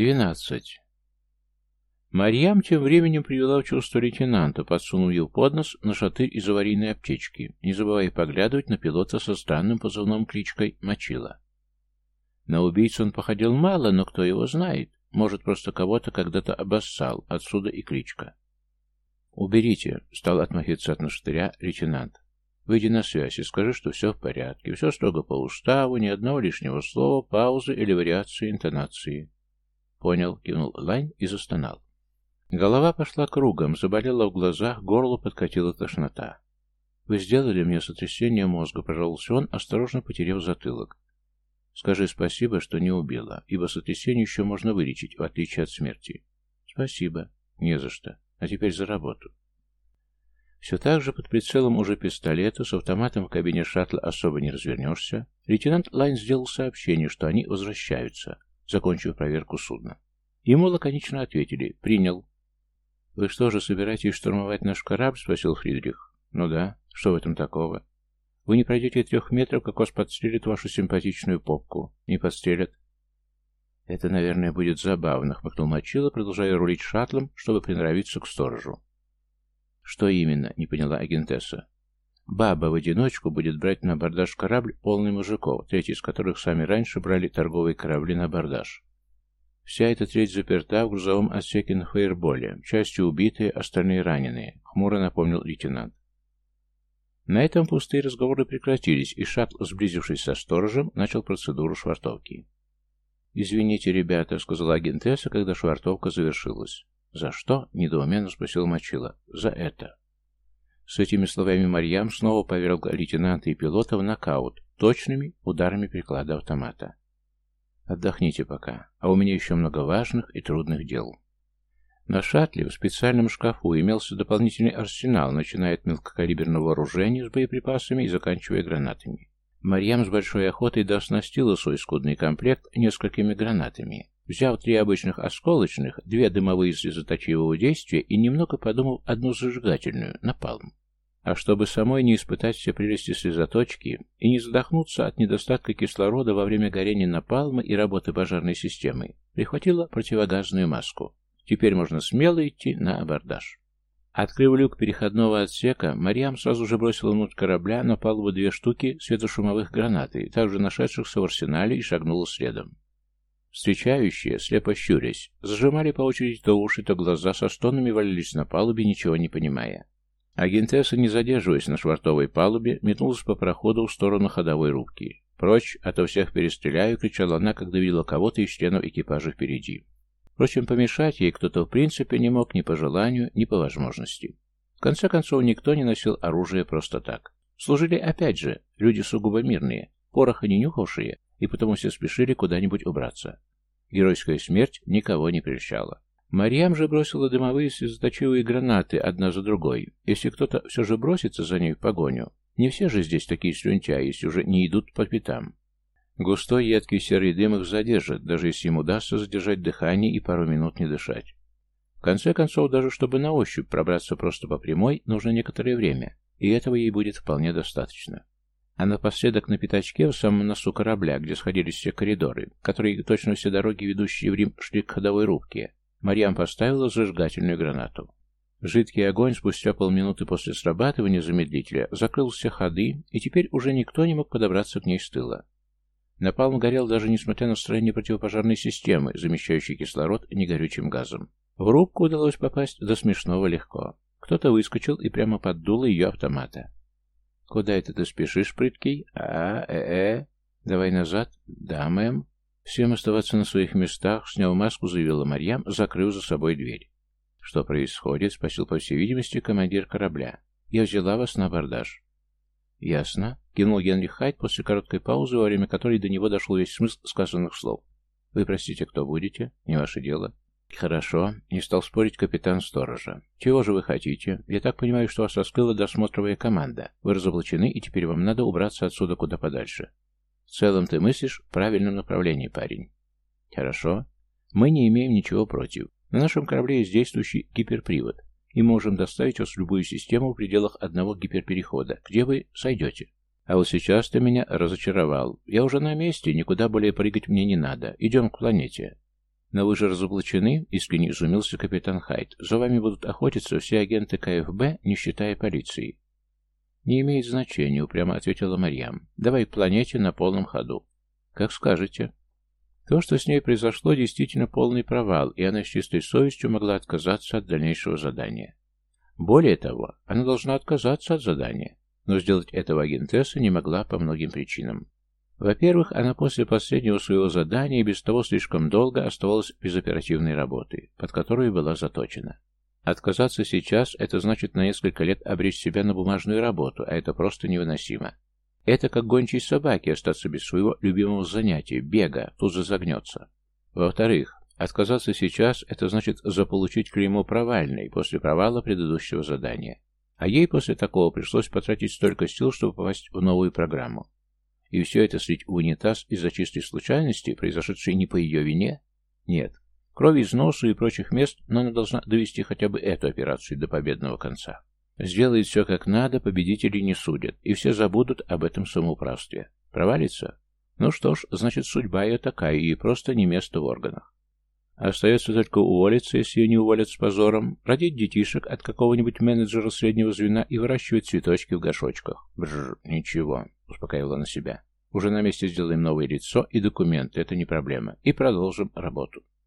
Двенадцать. Марьям тем временем привела в чувство лейтенанта, подсунув ей под на шатырь из аварийной аптечки, не забывая поглядывать на пилота со странным позывным кличкой Мочила. На убийцу он походил мало, но кто его знает. Может, просто кого-то когда-то обоссал, отсюда и кличка. «Уберите», — стал отмахиваться от наштыря лейтенант. «Выйди на связь и скажи, что все в порядке, все строго по уставу, ни одного лишнего слова, паузы или вариации интонации». «Понял», — кивнул Лань и застонал. Голова пошла кругом, заболела в глазах, горло подкатила тошнота. «Вы сделали мне сотрясение мозга», — пожаловался он, осторожно потеряв затылок. «Скажи спасибо, что не убила, ибо сотрясение еще можно вылечить, в отличие от смерти». «Спасибо. Не за что. А теперь за работу». Все так же под прицелом уже пистолета, с автоматом в кабине шаттла особо не развернешься, лейтенант Лайн сделал сообщение, что они возвращаются, закончив проверку судна. Ему лаконично ответили «Принял». «Вы что же, собираетесь штурмовать наш корабль?» — спросил Фридрих. «Ну да. Что в этом такого?» «Вы не пройдете трех метров, как вас подстрелит вашу симпатичную попку. Не подстрелят?» «Это, наверное, будет забавно», — хмыкнул Мочило, продолжая рулить шаттлом, чтобы приноровиться к сторожу. «Что именно?» — не поняла агентесса. «Баба в одиночку будет брать на абордаж корабль полный мужиков, треть из которых сами раньше брали торговые корабли на абордаж. Вся эта треть заперта в грузовом отсеке на фаерболе, частью убитые, остальные раненые», — хмуро напомнил лейтенант. На этом пустые разговоры прекратились, и шаттл, сблизившись со сторожем, начал процедуру швартовки. «Извините, ребята», — сказала агентесса, когда швартовка завершилась. «За что?» — недоуменно спросил Мочила. «За это». С этими словами Марьям снова поверг лейтенанта и пилота в нокаут точными ударами приклада автомата. «Отдохните пока, а у меня еще много важных и трудных дел». На шаттле в специальном шкафу имелся дополнительный арсенал, начиная от мелкокалиберного вооружения с боеприпасами и заканчивая гранатами. Марьям с большой охотой дооснастила свой скудный комплект несколькими гранатами. Взяв три обычных осколочных, две дымовые слезоточивого действия и немного подумав одну зажигательную, напалм. А чтобы самой не испытать все прелести слезоточки и не задохнуться от недостатка кислорода во время горения напалма и работы пожарной системы, прихватила противогазную маску. Теперь можно смело идти на абордаж. Открыв люк переходного отсека, Мариам сразу же бросила внутрь корабля на палубу две штуки светошумовых гранаты, также нашедшихся в арсенале, и шагнула следом. Встречающие, слепо щурясь, зажимали по очереди то уши, то глаза, со стонами валились на палубе, ничего не понимая. Агентесса, не задерживаясь на швартовой палубе, метнулась по проходу в сторону ходовой рубки. «Прочь, а то всех перестреляю!» — кричала она, когда видела кого-то из членов экипажа впереди. Впрочем, помешать ей кто-то в принципе не мог ни по желанию, ни по возможности. В конце концов, никто не носил оружие просто так. Служили, опять же, люди сугубо мирные, пороха не нюхавшие, и потому все спешили куда-нибудь убраться. Геройская смерть никого не прельщала. Марьям же бросила дымовые слезоточивые гранаты одна за другой. Если кто-то все же бросится за ней в погоню, не все же здесь такие слюнтяи, если уже не идут по пятам. Густой едкий серый дым их задержит, даже если им удастся задержать дыхание и пару минут не дышать. В конце концов, даже чтобы на ощупь пробраться просто по прямой, нужно некоторое время, и этого ей будет вполне достаточно. А напоследок на пятачке, в самом носу корабля, где сходились все коридоры, которые точно все дороги, ведущие в Рим, шли к ходовой рубке, Марьям поставила зажигательную гранату. Жидкий огонь спустя полминуты после срабатывания замедлителя закрыл все ходы, и теперь уже никто не мог подобраться к ней с тыла. Напалм горел даже несмотря на строение противопожарной системы, замещающей кислород негорючим газом. В рубку удалось попасть до смешного легко. Кто-то выскочил и прямо поддуло ее автомата. «Куда это ты спешишь, прыткий? А, э-э. Давай назад. Да, мэм». Всем оставаться на своих местах, снял маску, заявила Марьям, закрыв за собой дверь. «Что происходит?» — спросил, по всей видимости, командир корабля. «Я взяла вас на абордаж». «Ясно», — кивнул Генри Хайт после короткой паузы, во время которой до него дошел весь смысл сказанных слов. «Вы, простите, кто будете? Не ваше дело». «Хорошо», — не стал спорить капитан сторожа. «Чего же вы хотите? Я так понимаю, что вас раскрыла досмотровая команда. Вы разоблачены, и теперь вам надо убраться отсюда куда подальше. В целом ты мыслишь в правильном направлении, парень». «Хорошо. Мы не имеем ничего против. На нашем корабле есть действующий гиперпривод и можем доставить вас в любую систему в пределах одного гиперперехода, где вы сойдете. А вот сейчас ты меня разочаровал. Я уже на месте, никуда более прыгать мне не надо. Идем к планете. «Но вы же разоблачены?» — искренне изумился капитан Хайт. «За вами будут охотиться все агенты КФБ, не считая полиции». «Не имеет значения», — упрямо ответила Марьям. «Давай к планете на полном ходу». «Как скажете». То, что с ней произошло, действительно полный провал, и она с чистой совестью могла отказаться от дальнейшего задания. Более того, она должна отказаться от задания, но сделать этого агентесса не могла по многим причинам. Во-первых, она после последнего своего задания без того слишком долго оставалась без оперативной работы, под которую была заточена. Отказаться сейчас – это значит на несколько лет обречь себя на бумажную работу, а это просто невыносимо. Это как гончей собаке остаться без своего любимого занятия – бега, тут же загнется. Во-вторых, Отказаться сейчас – это значит заполучить клеймо провальной после провала предыдущего задания. А ей после такого пришлось потратить столько сил, чтобы попасть в новую программу. И все это слить в унитаз из-за чистой случайности, произошедшей не по ее вине? Нет. Крови из носа и прочих мест, но она должна довести хотя бы эту операцию до победного конца. Сделает все как надо, победителей не судят, и все забудут об этом самоуправстве. Провалится? Ну что ж, значит судьба ее такая, и просто не место в органах. Остается только уволиться, если ее не уволят с позором, родить детишек от какого-нибудь менеджера среднего звена и выращивать цветочки в горшочках. Бррр, ничего, успокаивала на себя. Уже на месте сделаем новое лицо и документы, это не проблема. И продолжим работу.